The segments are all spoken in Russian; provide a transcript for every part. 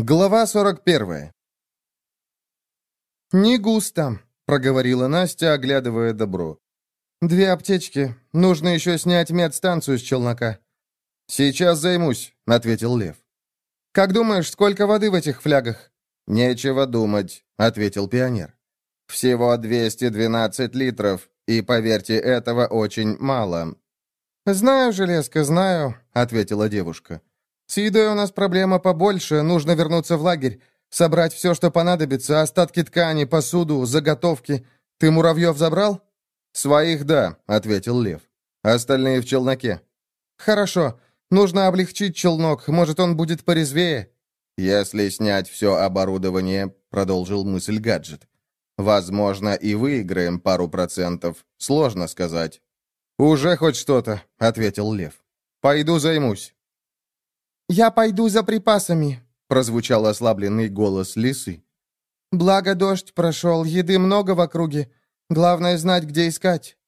Глава 41. «Не густо», — проговорила Настя, оглядывая добро. «Две аптечки. Нужно еще снять медстанцию с челнока». «Сейчас займусь», — ответил Лев. «Как думаешь, сколько воды в этих флягах?» «Нечего думать», — ответил пионер. «Всего 212 литров, и, поверьте, этого очень мало». «Знаю, Железка, знаю», — ответила девушка. С едой у нас проблема побольше, нужно вернуться в лагерь, собрать все, что понадобится, остатки ткани, посуду, заготовки. Ты муравьев забрал?» «Своих, да», — ответил Лев. «Остальные в челноке». «Хорошо. Нужно облегчить челнок, может, он будет порезвее». «Если снять все оборудование», — продолжил мысль гаджет. «Возможно, и выиграем пару процентов. Сложно сказать». «Уже хоть что-то», — ответил Лев. «Пойду займусь». «Я пойду за припасами», — прозвучал ослабленный голос лисы. «Благо дождь прошел, еды много в округе. Главное знать, где искать».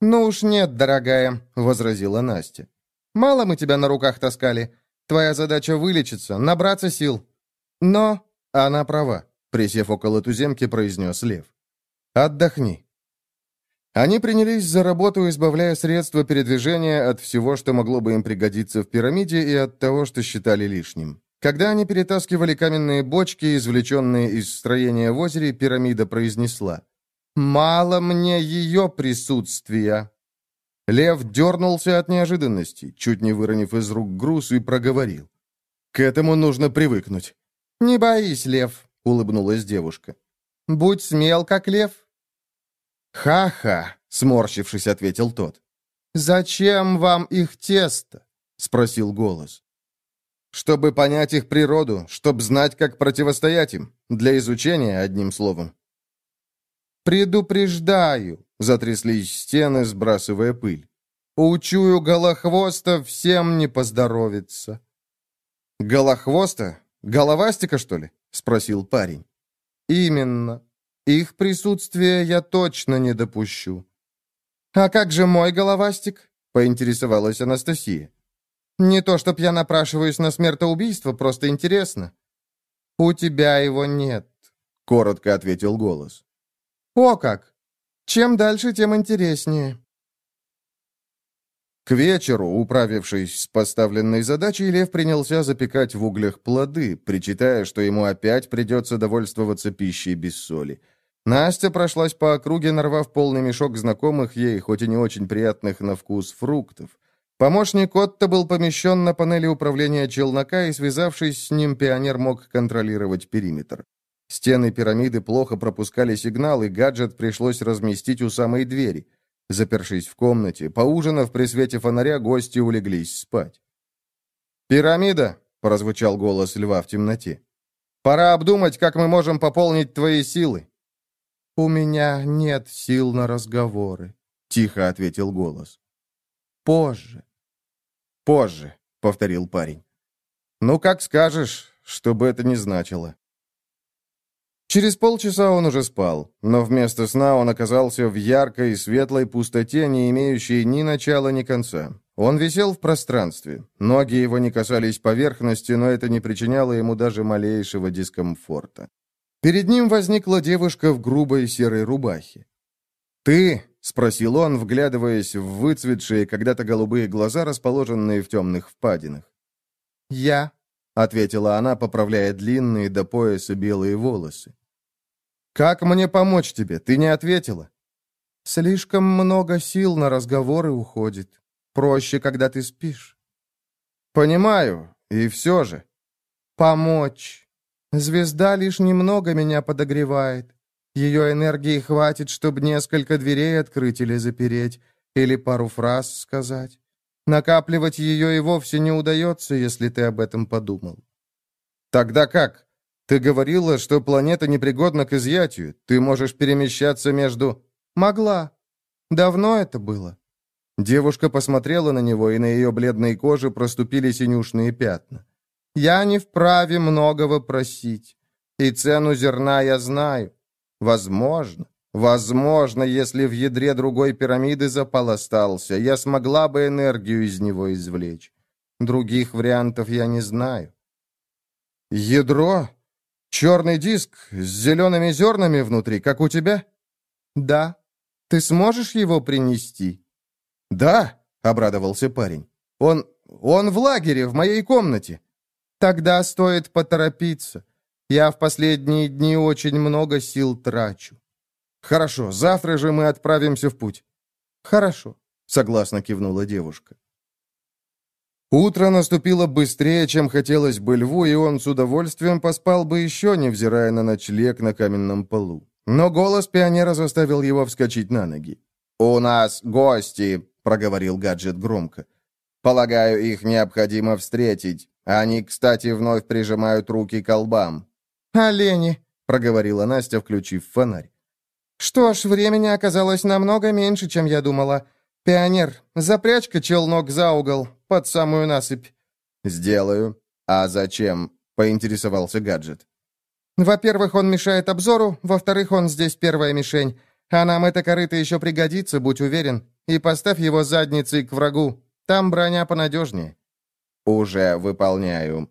«Ну уж нет, дорогая», — возразила Настя. «Мало мы тебя на руках таскали. Твоя задача вылечиться, набраться сил». «Но...» — она права, — присев около туземки, произнес Лев. «Отдохни». Они принялись за работу, избавляя средства передвижения от всего, что могло бы им пригодиться в пирамиде, и от того, что считали лишним. Когда они перетаскивали каменные бочки, извлеченные из строения в озере, пирамида произнесла «Мало мне ее присутствия». Лев дернулся от неожиданности, чуть не выронив из рук груз, и проговорил. «К этому нужно привыкнуть». «Не боись, Лев», — улыбнулась девушка. «Будь смел, как лев, «Ха-ха!» — сморщившись, ответил тот. «Зачем вам их тесто?» — спросил голос. «Чтобы понять их природу, чтобы знать, как противостоять им. Для изучения, одним словом». «Предупреждаю!» — затряслись стены, сбрасывая пыль. «Учую голохвоста, всем не поздоровится». «Голохвоста? Головастика, что ли?» — спросил парень. «Именно. Их присутствие я точно не допущу». «А как же мой головастик?» — поинтересовалась Анастасия. «Не то, чтоб я напрашиваюсь на смертоубийство, просто интересно». «У тебя его нет», — коротко ответил голос. «О как! Чем дальше, тем интереснее». К вечеру, управившись с поставленной задачей, Лев принялся запекать в углях плоды, причитая, что ему опять придется довольствоваться пищей без соли. Настя прошлась по округе, нарвав полный мешок знакомых ей, хоть и не очень приятных на вкус, фруктов. Помощник Отто был помещен на панели управления челнока, и, связавшись с ним, пионер мог контролировать периметр. Стены пирамиды плохо пропускали сигнал, и гаджет пришлось разместить у самой двери. Запершись в комнате, поужинав при свете фонаря, гости улеглись спать. «Пирамида!» — прозвучал голос льва в темноте. «Пора обдумать, как мы можем пополнить твои силы». «У меня нет сил на разговоры», — тихо ответил голос. «Позже». «Позже», — повторил парень. «Ну, как скажешь, что бы это ни значило». Через полчаса он уже спал, но вместо сна он оказался в яркой, светлой пустоте, не имеющей ни начала, ни конца. Он висел в пространстве. Ноги его не касались поверхности, но это не причиняло ему даже малейшего дискомфорта. Перед ним возникла девушка в грубой серой рубахе. «Ты?» — спросил он, вглядываясь в выцветшие когда-то голубые глаза, расположенные в темных впадинах. «Я», — ответила она, поправляя длинные до пояса белые волосы. «Как мне помочь тебе? Ты не ответила». «Слишком много сил на разговоры уходит. Проще, когда ты спишь». «Понимаю, и все же». «Помочь». Звезда лишь немного меня подогревает. Ее энергии хватит, чтобы несколько дверей открыть или запереть, или пару фраз сказать. Накапливать ее и вовсе не удается, если ты об этом подумал. Тогда как? Ты говорила, что планета непригодна к изъятию. Ты можешь перемещаться между... Могла. Давно это было. Девушка посмотрела на него, и на ее бледной коже проступили синюшные пятна. Я не вправе многого просить. И цену зерна я знаю. Возможно, возможно, если в ядре другой пирамиды запал остался, я смогла бы энергию из него извлечь. Других вариантов я не знаю. Ядро? Черный диск с зелеными зернами внутри, как у тебя?» «Да. Ты сможешь его принести?» «Да», — обрадовался парень. «Он... он в лагере, в моей комнате». «Тогда стоит поторопиться. Я в последние дни очень много сил трачу». «Хорошо, завтра же мы отправимся в путь». «Хорошо», — согласно кивнула девушка. Утро наступило быстрее, чем хотелось бы льву, и он с удовольствием поспал бы еще, невзирая на ночлег на каменном полу. Но голос пионера заставил его вскочить на ноги. «У нас гости», — проговорил гаджет громко. «Полагаю, их необходимо встретить. Они, кстати, вновь прижимают руки к колбам». «Олени», — проговорила Настя, включив фонарь. «Что ж, времени оказалось намного меньше, чем я думала. Пионер, запрячь-ка челнок за угол, под самую насыпь». «Сделаю. А зачем?» — поинтересовался гаджет. «Во-первых, он мешает обзору, во-вторых, он здесь первая мишень. А нам это корыто еще пригодится, будь уверен. И поставь его задницей к врагу. Там броня понадежнее». «Уже выполняю».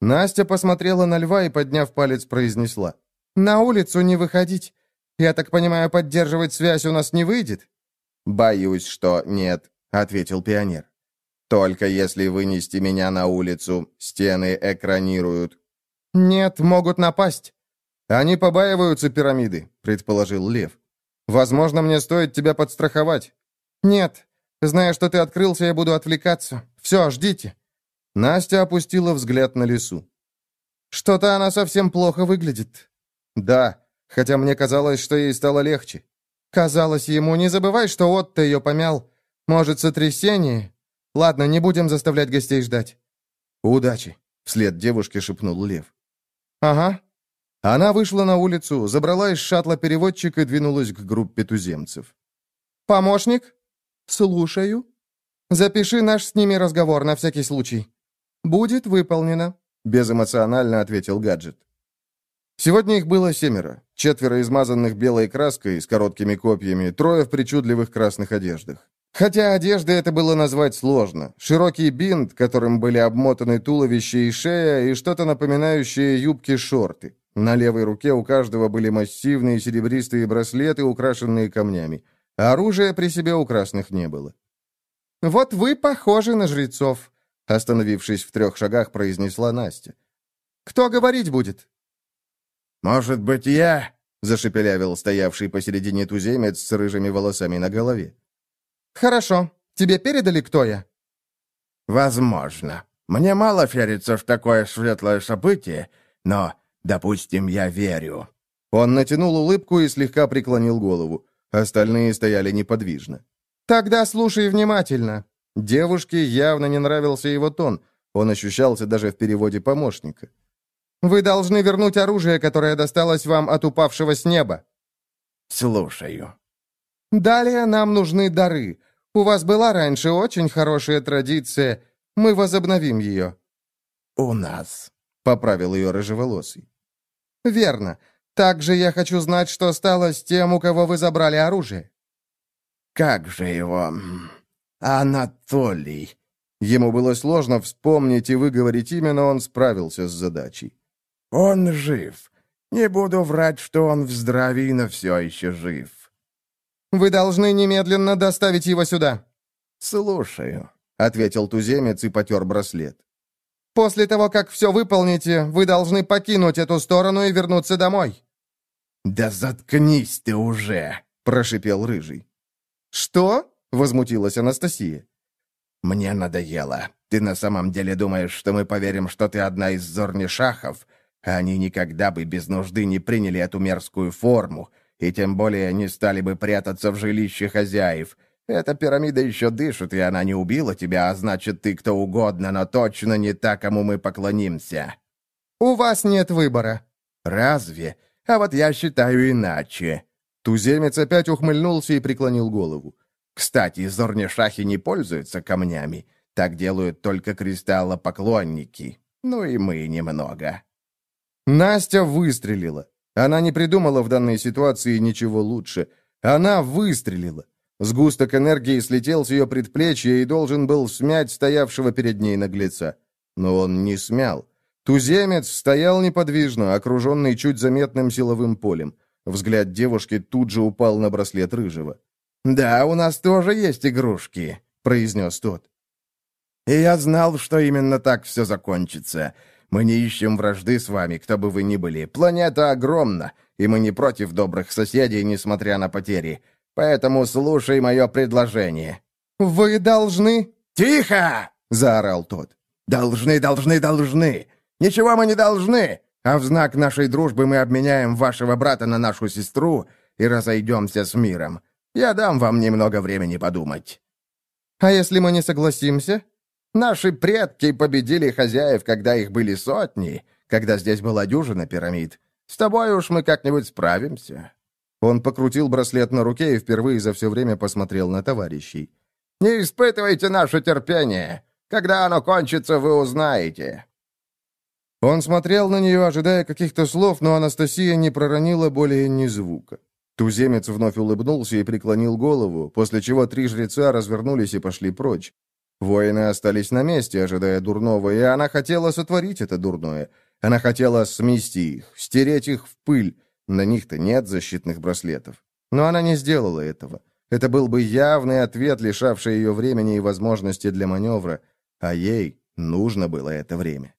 Настя посмотрела на льва и, подняв палец, произнесла. «На улицу не выходить. Я так понимаю, поддерживать связь у нас не выйдет?» «Боюсь, что нет», — ответил пионер. Только если вынести меня на улицу, стены экранируют». «Нет, могут напасть». «Они побаиваются пирамиды», — предположил Лев. «Возможно, мне стоит тебя подстраховать». «Нет. Зная, что ты открылся, я буду отвлекаться. Все, ждите». Настя опустила взгляд на лесу. «Что-то она совсем плохо выглядит». «Да, хотя мне казалось, что ей стало легче». «Казалось ему, не забывай, что Отто ее помял. Может, сотрясение?» Ладно, не будем заставлять гостей ждать». «Удачи», — вслед девушке шепнул Лев. «Ага». Она вышла на улицу, забрала из шаттла переводчик и двинулась к группе туземцев. «Помощник?» «Слушаю. Запиши наш с ними разговор на всякий случай». «Будет выполнено», — безэмоционально ответил гаджет. Сегодня их было семеро. Четверо измазанных белой краской с короткими копьями, трое в причудливых красных одеждах. Хотя одежды это было назвать сложно. Широкий бинт, которым были обмотаны туловище и шея, и что-то напоминающее юбки-шорты. На левой руке у каждого были массивные серебристые браслеты, украшенные камнями. Оружия при себе у красных не было. «Вот вы похожи на жрецов», — остановившись в трех шагах, произнесла Настя. «Кто говорить будет?» «Может быть, я?» — зашепелявил стоявший посередине туземец с рыжими волосами на голове. «Хорошо. Тебе передали, кто я?» «Возможно. Мне мало верится в такое светлое событие, но, допустим, я верю». Он натянул улыбку и слегка преклонил голову. Остальные стояли неподвижно. «Тогда слушай внимательно». Девушке явно не нравился его тон. Он ощущался даже в переводе помощника. «Вы должны вернуть оружие, которое досталось вам от упавшего с неба». «Слушаю». «Далее нам нужны дары. У вас была раньше очень хорошая традиция. Мы возобновим ее». «У нас», — поправил ее рыжеволосый. «Верно. Также я хочу знать, что стало с тем, у кого вы забрали оружие». «Как же его... Анатолий?» Ему было сложно вспомнить и выговорить имя, но он справился с задачей. «Он жив. Не буду врать, что он в здравии, но все еще жив. Вы должны немедленно доставить его сюда». «Слушаю», — ответил туземец и потер браслет. «После того, как все выполните, вы должны покинуть эту сторону и вернуться домой». «Да заткнись ты уже!» — прошипел Рыжий. «Что?» — возмутилась Анастасия. «Мне надоело. Ты на самом деле думаешь, что мы поверим, что ты одна из зорнишахов? Они никогда бы без нужды не приняли эту мерзкую форму и тем более не стали бы прятаться в жилище хозяев. Эта пирамида еще дышит, и она не убила тебя, а значит, ты кто угодно, но точно не та, кому мы поклонимся». «У вас нет выбора». «Разве? А вот я считаю иначе». Туземец опять ухмыльнулся и преклонил голову. «Кстати, зорнишахи не пользуются камнями. Так делают только кристаллопоклонники. Ну и мы немного». Настя выстрелила. Она не придумала в данной ситуации ничего лучше. Она выстрелила. Сгусток энергии слетел с ее предплечья и должен был смять стоявшего перед ней наглеца. Но он не смял. Туземец стоял неподвижно, окруженный чуть заметным силовым полем. Взгляд девушки тут же упал на браслет рыжего. «Да, у нас тоже есть игрушки», — произнес тот. «И я знал, что именно так все закончится. Мы не ищем вражды с вами, кто бы вы ни были. Планета огромна, и мы не против добрых соседей, несмотря на потери. Поэтому слушай мое предложение». «Вы должны...» «Тихо!» — заорал тот. «Должны, должны, должны! Ничего мы не должны! А в знак нашей дружбы мы обменяем вашего брата на нашу сестру и разойдемся с миром. Я дам вам немного времени подумать». «А если мы не согласимся?» «Наши предки победили хозяев, когда их были сотни, когда здесь была дюжина пирамид. С тобой уж мы как-нибудь справимся». Он покрутил браслет на руке и впервые за все время посмотрел на товарищей. «Не испытывайте наше терпение. Когда оно кончится, вы узнаете». Он смотрел на нее, ожидая каких-то слов, но Анастасия не проронила более ни звука. Туземец вновь улыбнулся и преклонил голову, после чего три жреца развернулись и пошли прочь. Воины остались на месте, ожидая дурного, и она хотела сотворить это дурное. Она хотела смести их, стереть их в пыль. На них-то нет защитных браслетов. Но она не сделала этого. Это был бы явный ответ, лишавший ее времени и возможности для маневра, а ей нужно было это время.